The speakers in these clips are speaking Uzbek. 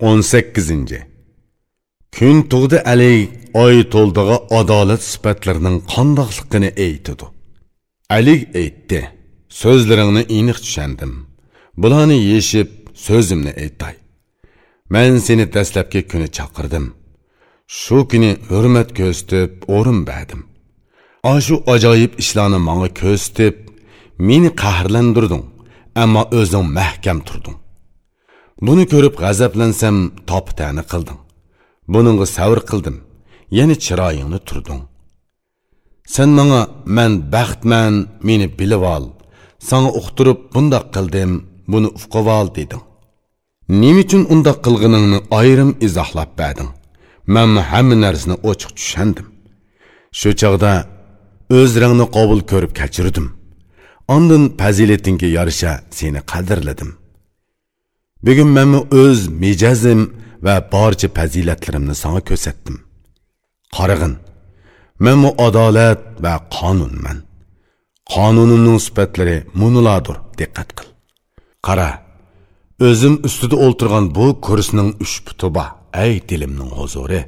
18. Kun tug'di Ali oy to'ldig'i adolat sifatlarining qandoqligini aytidi. Ali aytdi: "So'zlaringni aniq tushundim. Bularni yeshib so'zimni aytay. Men seni dastlabki kuni chaqirdim. Shu kuni hurmat ko'rsatib, o'rin berdim. Ashu ajoyib ishlarni menga ko'rsatib, meni qahrlantirding, ammo o'zing mahkam turding. Buni ko'rib g'azablansam, topitani qilding. Buningga savr qildim. Yana chiroyingni turding. Sen manga men baxtman, meni bilib ol. sanga uqtirib bundoq qildim, buni uqib ol deding. Nima uchun undoq qilganingni ayrim izohlab berding. Men hamma narsani ochiq tushandim Shu chaqda o'z rangni qabul ko'rib kechirdim. Ondan fazilatingga yarasha seni qadrladim. Bugun men o'z mijazim va barcha fazilatlarimni sana ko'rsatdim. Qarag'in, men mu adolat va qonunman. Qonunimning sifatlari munulardir, diqqat qil. Qara, o'zim ustida o'ltirgan bu kursning uch puti bor, ey dilimning huzuri.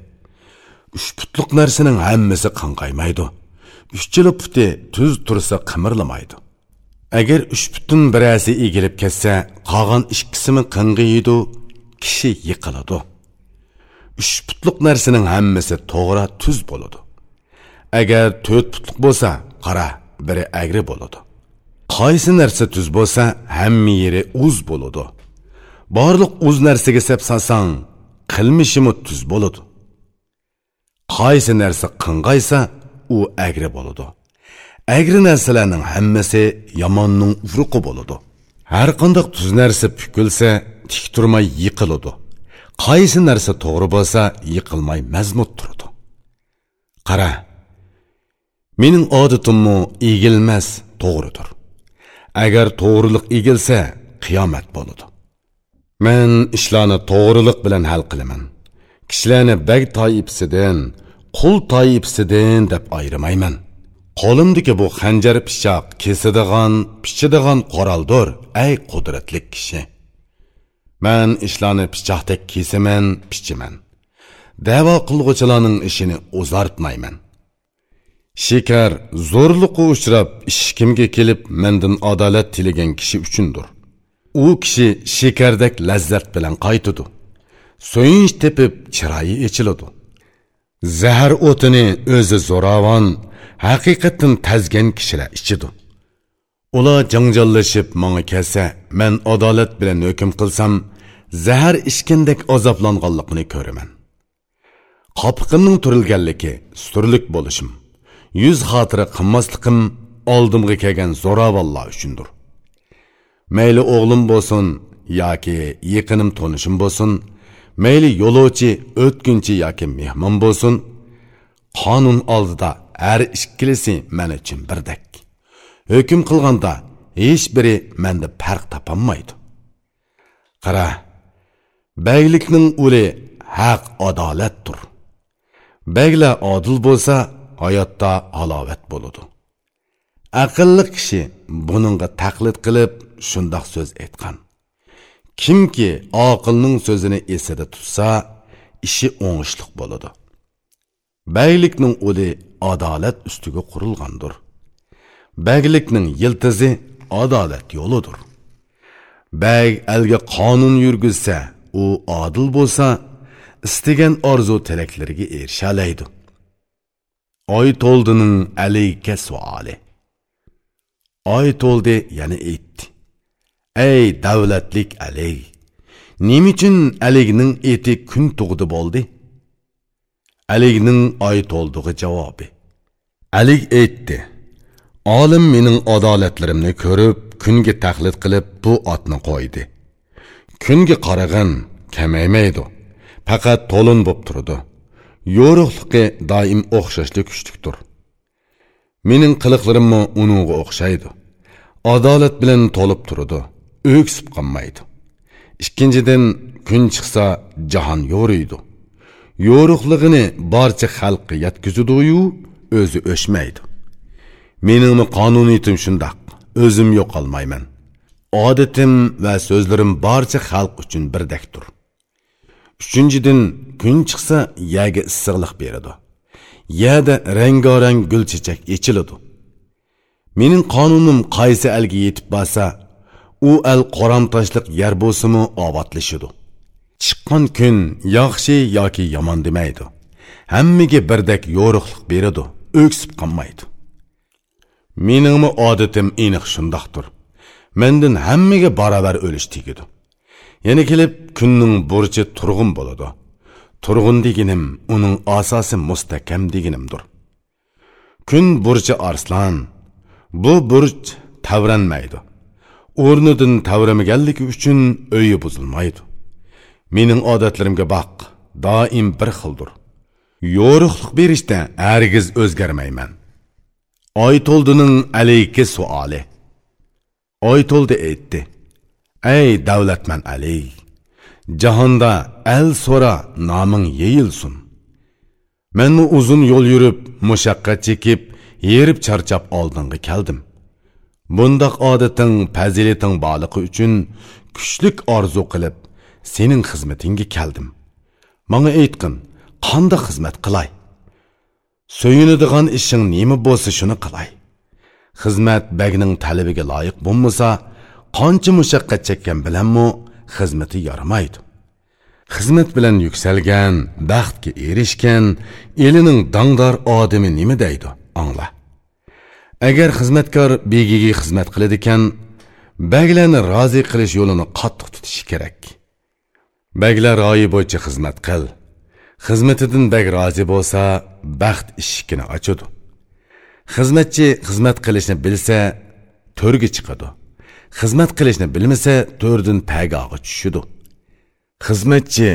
Uch putliq narsaning hammasi qanqaymaydi. Uchchili puti tuz tursa qimirlamaydi. Agar uch butun birasi egilib ketsa qolgan ikkisimi qing'iydi kishi yiqiladi. Uch putliq narsaning hammasi to'g'ri tuz bo'ladi. Agar to'rt putliq bo'lsa qara biri agri bo'ladi. Qaysi narsa tuz bo'lsa hamma yeri uz bo'ladi. Borliq uz narsaga sep solsang qilmishimi tuz bo'ladi. Qaysi narsa qing'aysa u agri bo'ladi. Әгri narsalarning hammasi yomonning ufruqi bo'ladi. Har qanday tuz narsa pukilsa, tik turmay yiqiladi. Qaysi narsa to'g'ri bo'lsa, yiqilmay mazmut turadi. Qara. Mening odatimmo egilmas, to'g'ridir. Agar to'g'rilik egilsa, qiyomat bo'ladi. Men ishlarni to'g'rilik bilan hal qilaman. Kishilarni bag toyibsidan, qul toyibsidan deb ayirmayman. Qo'limdagi bu xanjar pichoq kesadigan, pichadigan qoraldir, ey qudratli kishi. Men ishlarni pichoqdek kesaman, pichiman. Da'vo qilg'uvchilarning ishini o'zartmayman. Shikar zo'rliqqa uchrab ishkimga kelib mendan adolat tilagan kishi uchundir. U kishi shikardek lazzat bilan qaytidi. So'yinch tepib chiroyi echiladi. Zahar o'tini o'zi zo'ravon haqiqatdan tazgan kishilar ichidi ular janjallashib manga kelsa man adolat bilan hukm qilsam zahar ichgandek azoblanganligini ko'raman. Qopiqimning turilganligi suturlik bo'lishim yuz xotira qilmasliqim oldimga kelgan zo'ravonlar uchundir. Mayli o'g'lim bo'lsin yoki yaqinim tonishim bo'lsin mayli yo'lovchi o'tkinchi yoki mehmon bo'lsin. Qonun oldida har ikkilisi men uchun birdek. Hukm qilganda hech biri menda farq topolmaydi. Qara baylikning uli haq adolatdir. Baglar odil bo'lsa hayotda halovat bo'ladi. Aqlli kishi buningga taqlid qilib shundoq so'z aytgan. Kimki oqilning so'zini esida tutsa ishi o'ngishliq bo'ladi. Baylikning uli adolat ustiga qurilgandir. Baglikning yiltizi adolat yo'lidir. Bag alga qonun yurgizsa u odil bo'lsa istagan orzu tilaklariga erishalaydi. Oy to'ldining alayka suoli. Oy to'ldi yana aytdi ey davlatlik alik nima uchun aligning eti kun tug'di bo'ldi? Aligning oy to'ldig'i javobi. Alik aytdi olim mening adolatlarimni ko'rib kunga taqlid qilib bu otni qo'ydi. Kunga qaragan kamaymaydi faqat to'lin bo'lib turdi. Yo'riqligi doim o'xshashli kuchlikdir. Mening qiliqlarimmi uningga o'xshaydi. Adolat bilan to'lib turdi. Өксіп qolmaydi. Ikkinchidan kun chiqsa jahon yo'riydi. Yo'riqlig'ini barcha xalqqa yetkazidiyu o'zi o'chmaydi. Meningmi qonuniyatim shundoq o'zim yo'qolmayman. Odatim va so'zlarim barcha xalq uchun birdakdir uchinchidan kun chiqsa yaga issiqliq beradi. Yada rangorang gul chechak echiladi mening qonunim qaysi alga yetib borsa u al qoramtoshliq yer bo'lsimi obodlashidi chiqqan kun yaxshi yoki yomon demaydi. Hammaga birdek yo'riqlik beradi o'ksib qolmaydi. Meningmi odatim aniq shundoqdir. Mendan hammaga barobar o'lish tegidi yana kelib kunning burchi turg'un bo'ladi. Turg'un deganim uning asosi mustahkam deganimdir. Kun burchi arslon bu burch tavranmaydi. O'rnidan tavramaganligi uchun uyi buzilmaydi. Mening odatlarimga baq doim bir xildir. Yo'riqlik berishda hargiz o'zgarmayman. Oy to'ldining alayki suoli. Oy to'ldi aytdi ey davlatman alay jahonda al so'ra noming yeyilsin. Manmi uzun yo'l yurib mushaqqat chekib yerib charchab oldinga keldim. Bundoq odating fazilating borligi uchun kuchlik orzu qilib sening xizmatingga keldim. Manga aytqin qanday xizmat qilay? So'yinadigan ishing nima bo'lsa shuni qilay. Xizmat bagning talabiga loyiq bo'lmasa qancha mushaqqat chekkan bilanmi xizmati yaramaydi xizmat bilan yuksalgan baxtga erishgan elining dangdor odami nima deydi angla. Agar xizmatkor begiga xizmat qiladi ekan baglarni rozi qilish yo'lini qattiq tutishi kerak. Baglar royi bo'yicha xizmat qil. Xizmatidan bag rozi bo'lsa baxt eshigini ochadi. Xizmatchi xizmat qilishni bilsa to'rga chiqadi. Xizmat qilishni bilmasa to'rdan pagog'i tushadi. Xizmatchi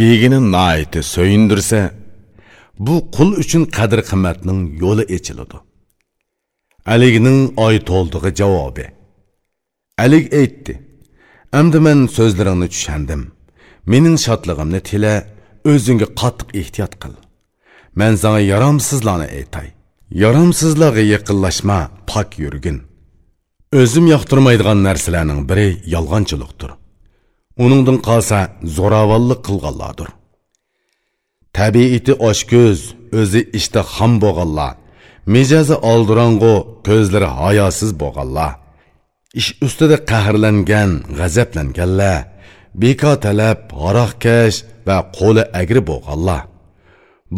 begini noiti so'yindirsa bu qul uchun qadr qimmatning yo'li echiladi. Aligining oy to'ldig'i javobi. Alik aytdi endi men so'zlaringni tushandim. Mening shodlig'imni tila o'zingga qattiq ehtiyot qil. Man sanga yaramsizlarni aytay. Yaramsizlarga yaqinlashma pok yurgin. O'zim yoqtirmaydigan narsalarning biri yolg'onchilikdir. Uningdan qolsa zo'ravonlik qilganlardir. Tabiiti oshko'z o'zi ishda ham bo'lganlar. Mijozi oldirong'u ko'zlari hayosiz bo'lganlar. Ish ustida qahrlangan g'azablanganlar. Bekor talab aroqkash va qo'li agri bo'lganlar.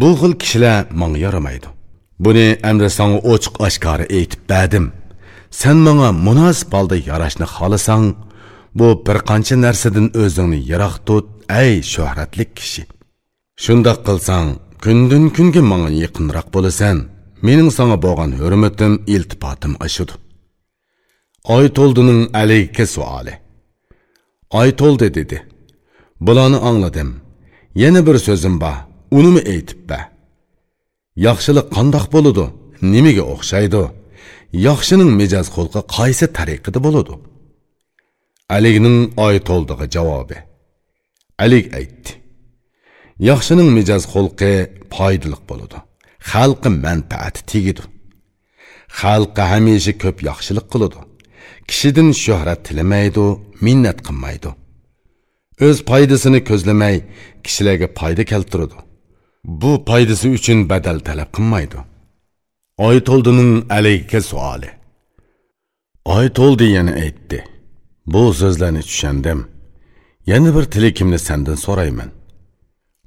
Bu xil kishilar manga yaramaydi. Buni amri sanga ochiq oshkora aytib berdim. Sen manga munosib holda yarashni xohlasang bu bir qancha narsadan o'zingni yiroq tut ey shuhratli kishi. Shundoq qilsang kundan kunga manga yaqinroq bo'lasan. Mening sanga bo'lgan hurmatim iltifotim ashudu oy to'ldining alayka savoli oy to'ldi dedi. Bularni angladim. Yana bir so'zim bor unimi aytib ba. Yaxshilik qandoq bo'ladi nimaga o'xshaydi? Yaxshining mijoz xulqi qaysi tariqada bo'ladi aligning oy to'ldig'i javobi. Alik aytdi. Yaxshining mijoz xulqi foydali bo'ladi xalqi manfaati tegidi xalqqa hamisha ko'p yaxshilik qiladi kishidan shuhrat tilamaydi minnat qilmaydi. O'z foydasini ko'zlamay kishilarga foyda keltiradi. Bu foydasi uchun badal talab qilmaydi. Oy to'ldining alayka savoli oy to'ldi yana aytdi. Bu so'zlarni tushandim yana bir tilakimni sendan so'rayman.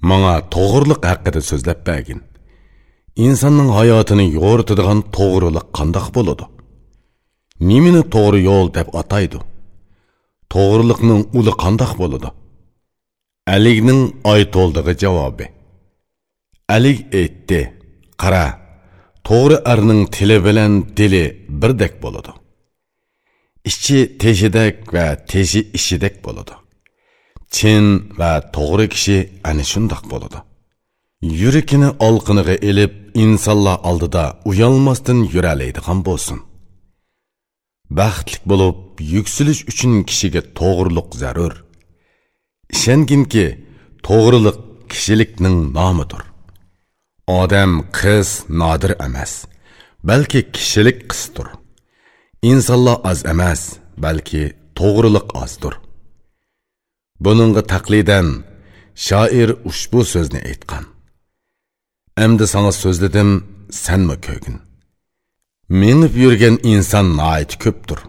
Manga to'g'riliq haqida so'zlab bergin. Insonning hayotini yo'ritadigan to'g'rilik qandoq bo'ladi nimani to'g'ri yo'l deb ataydi to'g'rilikning uli qandoq bo'ladi aligning aytoldig'i javobi. Alik aytdi qara to'g'ri arning tili bilan dili birdek bo'ladi ichi teshidek va teshi ishidek bo'ladi chin va to'g'ri kishi ana shundoq bo'ladi yurakini olqiniga ilib insonlar oldida uyalmasdan yuralaydigan bo'lsin. Baxtlik bo'lib yuksilish uchun kishiga to'g'riliq zarur. Ishonginki to'g'riliq kishilikning nomidir. Odam qiz nodir emas balki kishilik qisdir insonlar oz emas balki to'g'riliq ozdir. Buningga taqlidan shoir ushbu so'zni aytgan. Endi sana so'zladim sanmi ko'gin minib yurgan inson noit ko'pdir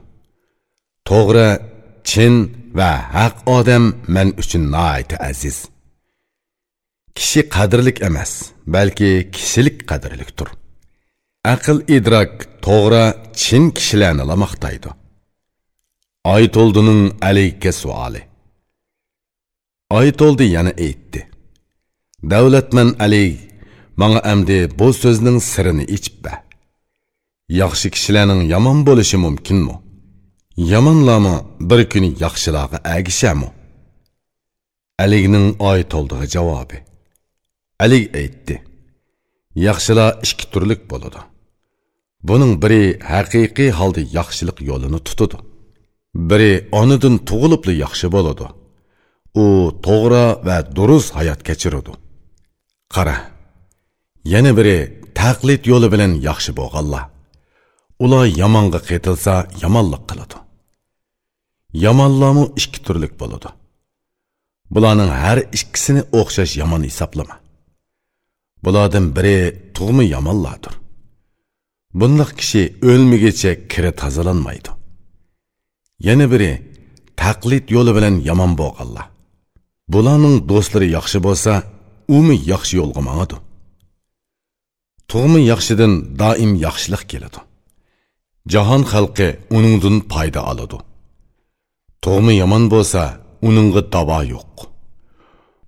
to'g'ri chin va haq odam men uchun noit aziz. Kishi qadrlik emas balki kishilik qadrlikdir. Aql idrok to'g'ri chin kishilarni lamaqtaydi Aytoldining alayka savoli Aytoldi yana aytdi davlatman alay manga amdi ічіп бә. Яқшы кішіләнің яман болышы мүмкін yomon Яманламы бір күні яқшылағы әгіше yaxshilarga Әлігінің ай толдығы жауабы. Әлік әйтті. Яқшыла ішкі түрлік болуды. Бұның бірі haqiqiy халды яқшылық yolunu tutadi biri onadan tug'ilibli yaxshi bo'ladi u to'g'ri va durust hayot kechiradi qara yana biri taqlid yo'li bilan yaxshi bo'lganlar. Ular yomonga qaytilsa yomonlik qiladi. Yomonlarmi ikki turlik bo'ladi. Bularning har ikkisini o'xshash yomon hisoblama. Bulardan biri tug'mi yomonlardir. Bundoq kishi o'lmigacha kiri tozalanmaydi yana biri taqlid yo'li bilan yomon bo'lganlar. Bularning do'stlari yaxshi bo'lsa umi yaxshi yo'lga mangadi. Tug'mi yaxshidan doim yaxshilik keladi. Jahon xalqi uningdan foyda oladi. Tug'mi yomon bo'lsa uningga davo yo'q.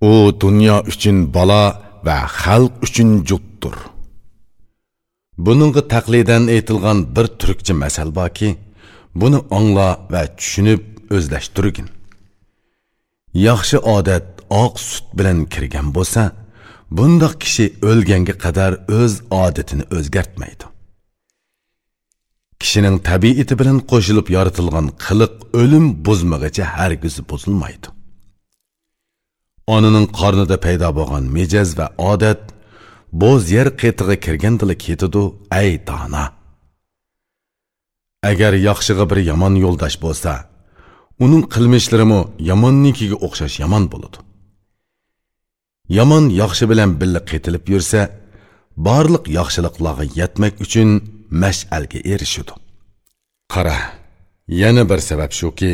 U dunyo uchun balo va xalq uchun jutdir buningga taqlidan aytilgan bir turkcha masal borki buni angla va tushunib o'zlashtirgin. Yaxshi odat oq sut bilan kirgan bo'lsa bundoq kishi o'lganga qadar o'z odatini o'zgartmaydi. Kishining tabiati bilan qo'shilib yoritilgan qiliq o'lim buzmag'icha hargiz buzilmaydi. Onaning qornida paydo bo'lgan mejaz va odat bo'z yer qetig'i kirgandila ketidu ay dona agar yaxshiga bir yomon yo'ldosh bo'lsa uning qilmishlarimi yomonnikiga o'xshash yomon bo'ladi. Yomon yaxshi bilan birga qetilib yursa barliq yaxshiliklarga yetmak uchun mash'alga erishadi qara yana bir sabab shuki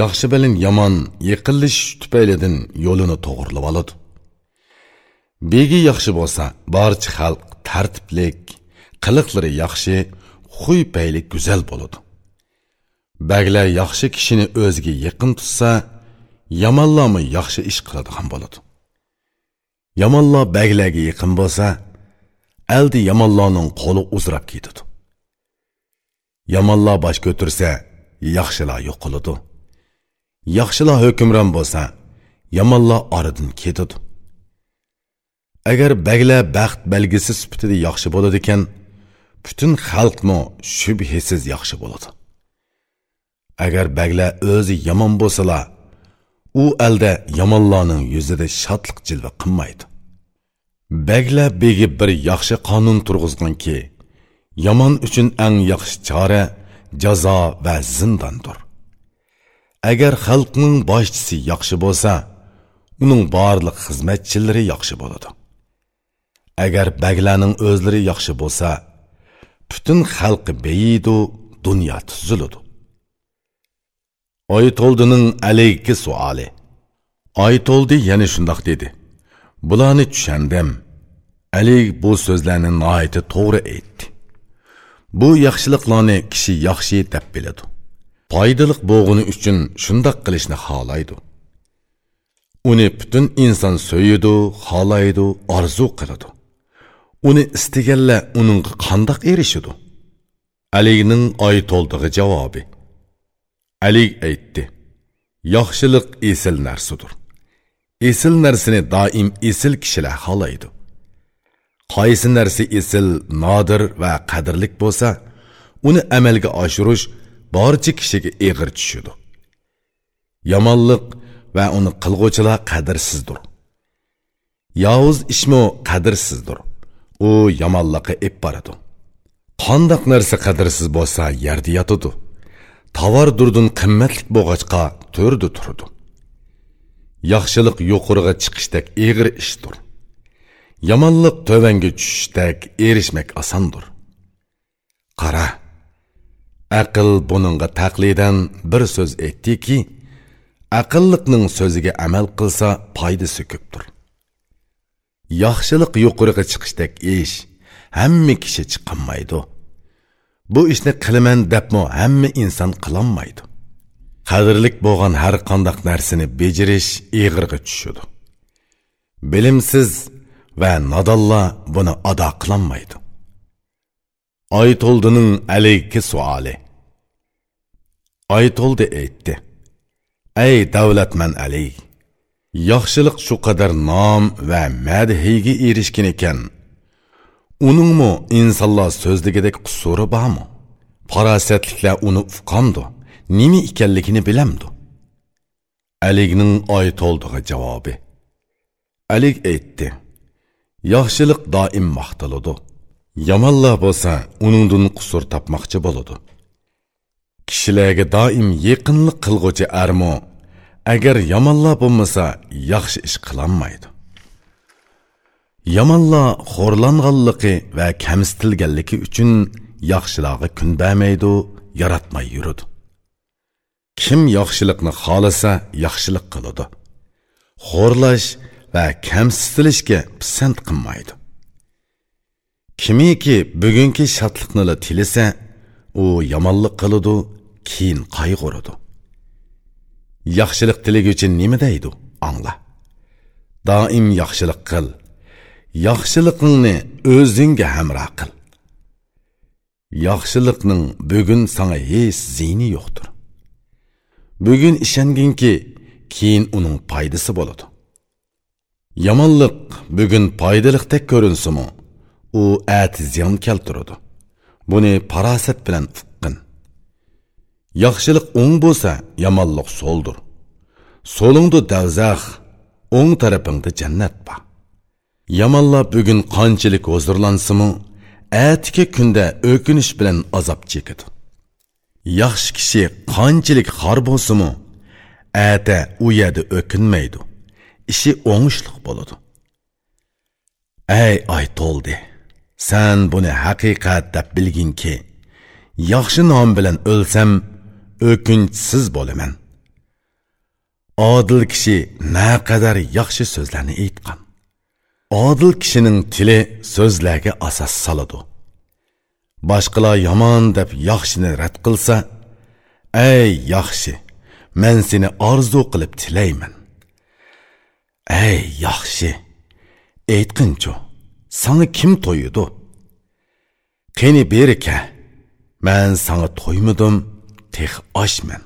yaxshi bilan yomon yiqilish tufaylidan yo'lini to'g'irlab oladi. Begi yaxshi bo'lsa barcha xalq tartiblik qiliqlari yaxshi huy payli go'zal bo'ladi. Baglar yaxshi kishini o'ziga yaqin tutsa yomonlarmi yaxshi ish qiladigan bo'ladi. Yomonlar baglarga yaqin bo'lsa aldi yomonlarning qo'li uzrab ketadi. Yomonlar bosh ko'tarsa yaxshilar yo'qoladi. Yaxshilar hukmron bo'lsa yomonlar oradan ketadi. Agar baglar baxt belgisi sifatida yaxshi bo'ladi ekan butun xalqmi shubhasiz yaxshi bo'ladi. Agar baglar o'zi yomon bo'lsalar u alda yomonlarning yuzida shodlik jilva qilmaydi. Baglab begi bir yaxshi qonun turg'izganki yomon uchun eng yaxshi chora jazo va zindondir agar xalqning boshchisi yaxshi bo'lsa uning barliq xizmatchilari yaxshi bo'ladi. Agar baglarning o'zlari yaxshi bo'lsa butun xalqi beyidu dunyo tuziladi. Oytoldining alayki suoli oytoldi yana shundoq dedi. Bularni tushandim ali bu so'zlarni noiti to'g'ri aytdi. Bu yaxshiliklarni kishi yaxshi deb biladi. Foydaliq bo'g'ini uchun shundoq qilishni xohlaydi. Uni butun inson so'yidi xohlaydi orzu qiladi. Uni istaganlar uningga qandoq erishidi aligning oy to'ldig'i javobi. Ali aytdi yaxshilik esil narsadir esil narsani doim esil kishilar xohlaydi. Qaysi narsa esil nodir va qadrlik bo'lsa uni amalga oshirish barcha kishiga eg'ir tushadi. Yomonlik va uni qilg'uvchilar qadrsizdir. Yovuz ishmo qadrsizdir. U yomonlikqa ep boradi. Qandoq narsa qadrsiz bo'lsa yerda yotadi. Tovar durdun qimmatlik bo'lg'achqa to'rda turdi. Yaxshilik yuqoriga chiqishdek eg'ir ishdir. Yomonlik tövanga tushishdek erishmak osondir qara aql buningga taqlidan bir so'z aytdiki aqlliqning so'ziga amal qilsa foydasi ko'pdir. Yaxshilik yuqoriga chiqishdek ish hamma kishi chiqolmaydi bu ishni qilaman debmi hamma inson qilolmaydi qadrlik bo'lgan har qandoq narsani bejirish ig'irga tushadi. Bilimsiz va nodonlar buni ado qilolmaydi oyto'ldining alayki suoli oyto'ldi aytdi. Ey davlatman ali yaxshilik shu qadar nom va madhiga erishgan ekan uningmi insonlar so'zligidek qusuri bormi? Farosatliklar uni uqqandu nima ekanligini bilamdi. Aligning oyto'ldig'i javobi. Alik aytdi yaxshilik doim maqtaladi yomonlar bo'lsa uningdan qusur topmoqchi bo'ladi kishilarga doim yaqinlik qilg'uchi armo agar yomonlar bo'lmasa yaxshi ish qilolmaydi yomonlar xo'rlanganligi va kamsitilganligi uchun yaxshilarga kun bermaydi yaratmay yuradi kim yaxshilikni xohlasa yaxshilik qiladi. Xo'rlash va kamsitilishga pisand qilmaydi. Kimiki bugungi shodlikni tilisa u yomonlik qiladi keyin qayg'uradi yaxshilik tilaguvchi nima deydi angla. Doim yaxshilik qil yaxshiliqingni o'zingga hamroh qil. Yaxshiliqning bugun sanga hech ziyni yo'qdir. Bugun ishonginki keyin uning foydasi bo'ladi. Yomonlik bugun foydaliqdek ko'rinsimi u ati ziyon keltiradi. Buni farosat bilan uqqin. Yaxshilik o'ng bo'lsa yomonlik so'ldir. So'lingda davzax o'ng tarafingda jannat bor. Yomonlar bugun qanchalik huzurlansimi atiki kunda o'kinish bilan azob chekadi. Yaxshi kishi qanchalik xor bo'lsimi ata u yerda o'kinmaydi. Ishi o'ngishliq bo'ladi. Ey aytoldi san buni haqiqat deb bilginki yaxshi nom bilan o'lsam o'kinchsiz bo'laman. Odil kishi naqadar yaxshi so'zlarni aytgan. Odil kishining tili so'zlarga asos soladi. Boshqalar yomon deb yaxshini rad qilsa ey yaxshi men seni orzu qilib tilayman. Ey yaxshi aytqinchu sanga kim to'yidi qani berika man sanga to'ymadim tex oshman.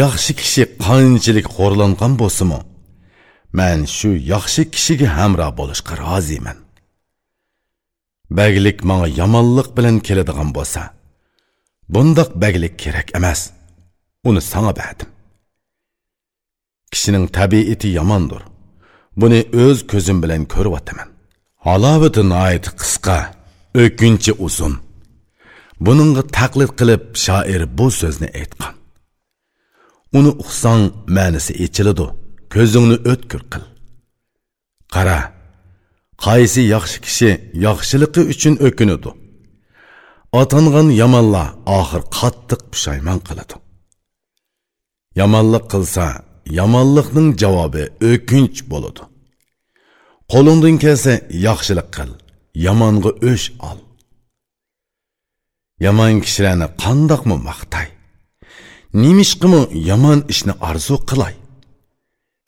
Yaxshi kishi qanchalik xo'rlangan bo'lsimi man shu yaxshi kishiga hamroh bo'lishga roziman. Baglik manga yomonlik bilan keladigan bo'lsa bundoq baglik kerak emas. Uni sanga berdim kishining tabiati yomondir. Buni o'z ko'zim bilan ko'ryapman halovati noit qisqa o'kinchi uzun. Buningga taqlid qilib shoir bu so'zni aytgan. Uni uqsang ma'nisi echiladi. Ko'zingni o'tkir qil. Qara qaysi yaxshi kishi yaxshiligi uchun o'kinadi otangan yomonlar oxir qattiq pushaymon qiladi. Yomonlik qilsa yomonlikning javobi o'kinch bo'ladi. Qo'lingdan kelsa yaxshilik qil yomonga o'sh ol. Yomon kishilarni qandoqmi maqtay? Nemishqimi yomon ishni orzu qilay?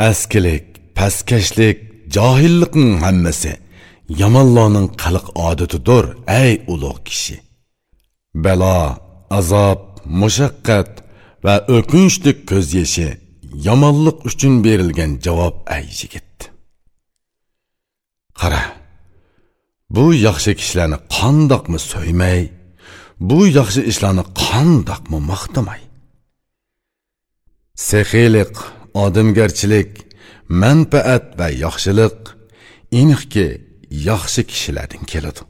Askilik pastkashlik johillikning hammasi yomonlarning qiliq odatidir ey ulug' kishi. Balo azob mushaqqat va o'kinchlik ko'z yeshi yomonlik uchun berilgan javob ay yigit. Qara bu yaxshi kishilarni qandoqmi so'ymay bu yaxshi ishlarni qandoqmi maqtamay? Sexiylik odamgarchilik manfaat va yaxshilik aniqki yaxshi kishilardan keladi.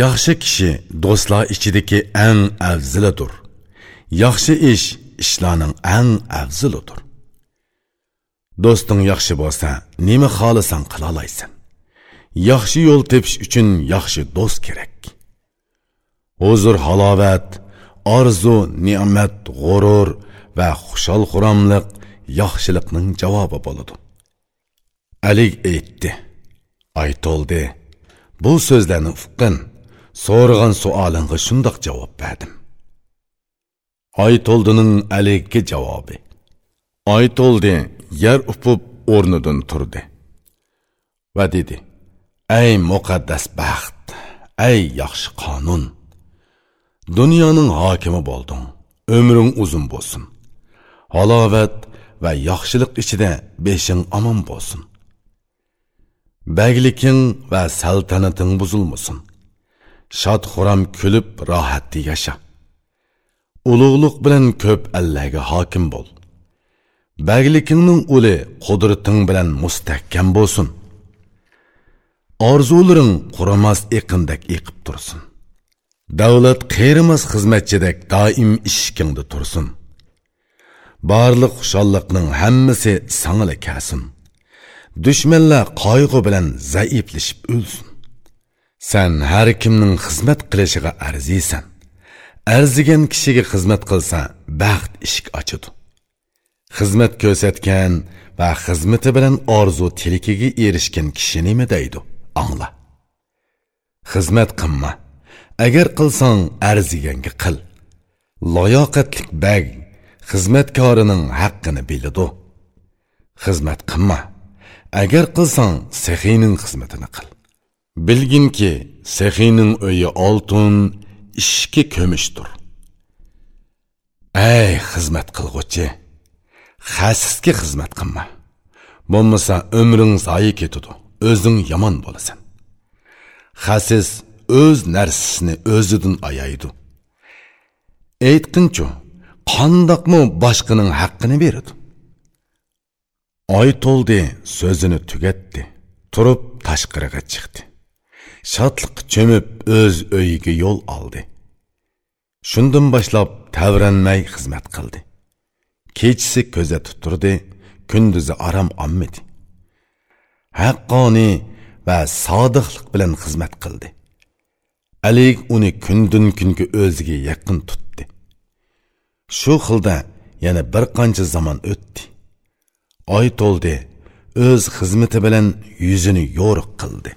Yaxshi kishi do'stlar ichidagi eng afzilidir yaxshi ish ishlarning eng afzilidir do'sting yaxshi bo'lsa nima xohlasang qila olaysan yaxshi yo'l tepish uchun yaxshi do'st kerak. Huzur halovat orzu ne'mat g'urur va xushol xuromliq yaxshilikning javobi bo'ladi. Alik aytdi. Aytoldi bu so'zlarni uqqin so'rag'an suolingga shundoq javob berdim. Aytoldining alikka javobi. Aytoldi yer upib o'rnidan turdi. Va dedi ey muqaddas baxt ey yaxshi qonun dunyoning hokimi bo'lding umring uzun bo'lsin. Halovat va yaxshilik ichida beshing omon bo'lsin. Bagliking va saltanating buzilmasin. Shod xuram kulib rohatda yasha. Ulug'liq bilan ko'p allarga hokim bo'l. Baglikingning uli qudrating bilan mustahkam bo'lsin. Orzularing qurimas iqindak eqib tursin. Davlat qayrimas xizmatchidek doim ishkingda tursin. Барлық құшаллықның hammasi саңылы кәсім. dushmanlar қайғы bilan zaiflashib o'lsin Сән har kimning xizmat qilishiga әрзейсен. Әрзіген kishiga xizmat qilsa baxt ішік ochadi xizmat ko'rsatgan бә қызметі bilan orzu tilikiga erishgan kishi ме дейді? angla xizmat qilma agar qilsang әрзігенге qil loyoqatlik bag xizmatkorining haqqini biladi. Xizmat qilma. Agar qilsang sexiyning xizmatini qil. Bilginki sexiyning uyi oltin ishki ko'mishdir. Ey xizmat qilg'uchi. Xasisga xizmat qilma. Bo'lmasa umring zoyi ketadi. O'zing yomon bo'lasan. Xasis o'z narsasini o'zidan ayaydi aytqinchu qandoqmi boshqaning haqqini beradi oy to'ldi so'zini tugatdi turib tashqariga chiqdi. Shodliq cho'mib o'z uyiga yo'l oldi. Shundan boshlab tavranmay xizmat qildi. Kechisi ko'zatib turdi kunduzi aram olmadi haqqoniy va sodiqlik bilan xizmat qildi. Alik uni kundan kunga o'ziga yaqin tutdi. Shu xilda yana bir qancha zamon o'tdi. Oy to'ldi o'z xizmati bilan yuzini yo'riq qildi.